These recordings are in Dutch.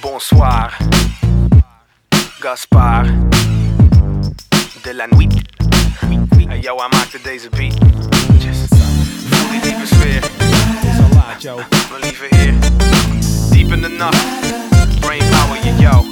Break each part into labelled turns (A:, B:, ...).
A: Bonsoir, Gaspar de la nuit. Hey yo, hij maakte deze beat. Voel die diepe sfeer.
B: Het is al laat, yo.
A: Mijn lieve heer, diep in de nacht. Brain power, yo.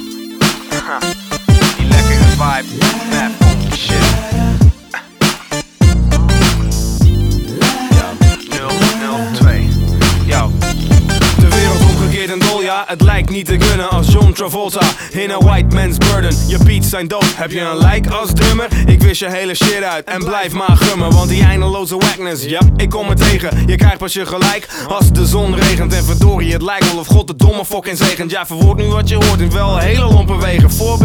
B: Ja, het lijkt niet te kunnen als John Travolta in een white man's burden. Je beats zijn dood, heb je een lijk als drummer? Ik wist je hele shit uit en blijf maar gummen, want die eindeloze wackness, ja, ik kom er tegen. Je krijgt pas je gelijk als de zon regent en verdorie, het lijkt wel of God de domme fucking zegent. Ja, verwoord nu wat je hoort in wel hele lompe wegen. Cool,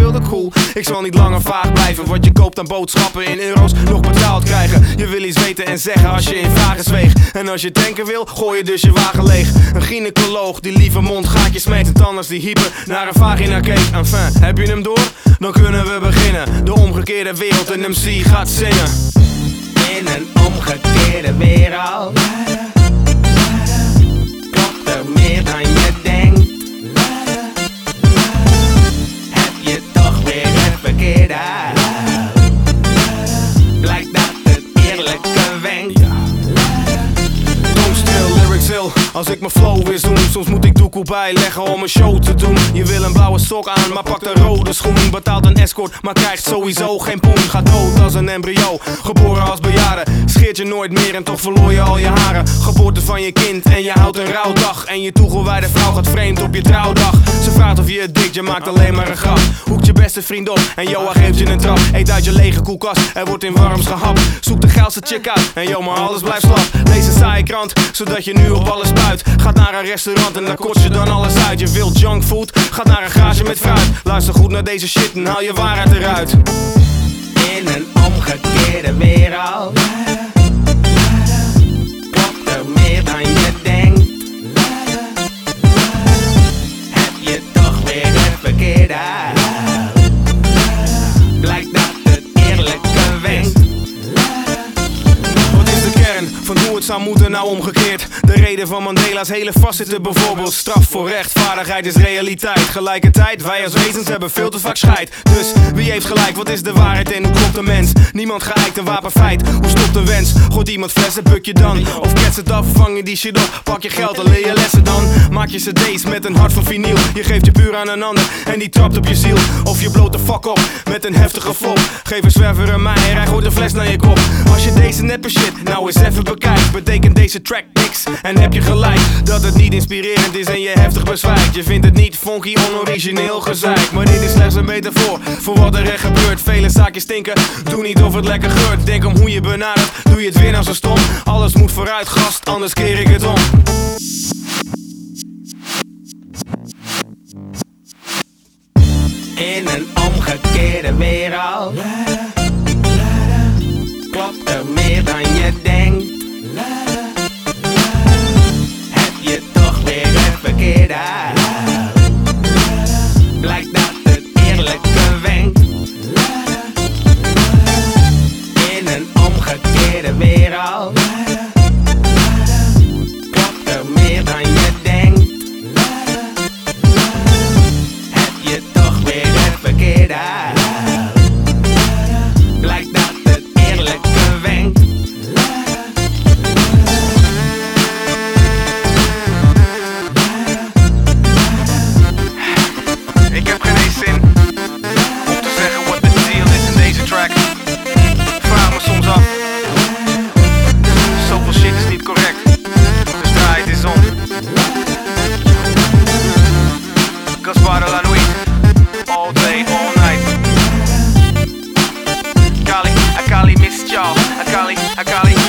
B: ik zal niet langer vaag blijven. Wat je koopt aan boodschappen in euro's nog betaald krijgen. Je wil iets weten en zeggen als je in vragen zweegt. En als je tanken wil, gooi je dus je wagen leeg. Een gynaecoloog die liever mondgaatjes meet en tanders die hyper naar een vagina keek. Enfin, heb je hem door? Dan kunnen we beginnen. De omgekeerde wereld, een MC gaat zingen. In een omgekeerde wereld als ik mijn flow weer zoom Soms moet ik doekoe bijleggen om een show te doen. Je wil een blauwe sok aan, maar pakt een rode schoen. Betaalt een escort, maar krijgt sowieso geen poen. Gaat dood als een embryo, geboren als bejaarde. Scheert je nooit meer en toch verloor je al je haren. Geboorte van je kind en je houdt een rouwdag. En je toegewijde vrouw gaat vreemd op je trouwdag. Ze vraagt of je het dikt, je maakt alleen maar een grap beste en Joa geeft je een trap. Eet uit je lege koelkast, er wordt in warms gehapt Zoek de geilste chick uit. En joh, maar alles blijft slap. Lees een saaie krant, zodat je nu op alles spuit. Gaat naar een restaurant en daar kost je dan alles uit. Je wilt junkfood, gaat naar een garage met fruit. Luister goed naar deze shit en haal je waarheid eruit. In een omgekeerde wereld zou moeten nou omgekeerd? De reden van Mandela's hele vastzitten bijvoorbeeld. Straf voor rechtvaardigheid is realiteit. Gelijkertijd, wij als wezens hebben veel te vaak scheid. Dus wat is de waarheid en hoe klopt de mens? Niemand geëikt een wapenfeit, hoe stopt de wens? Gooit iemand flessen, buk je dan? Of kets het af, vang je die shit op. Pak je geld en leer je lessen dan. Maak je cd's met een hart van vinyl. Je geeft je puur aan een ander en die trapt op je ziel. Of je bloot de fuck op met een heftige flop. Geef een zwerver een mij en hij gooit een fles naar je kop. Als je deze neppe shit nou eens even bekijkt Betekent deze track en heb je gelijk Dat het niet inspirerend is en je heftig bezwijkt. Je vindt het niet funky, onorigineel gezeik. Maar dit is slechts een metafoor voor wat er echt gebeurt. Vele zaakjes stinken, doe niet of het lekker geurt. Denk om hoe je benadert, doe je het weer nou zo stom. Alles moet vooruit gast, anders keer ik het om. In een omgekeerde wereld
A: Akali, Akali.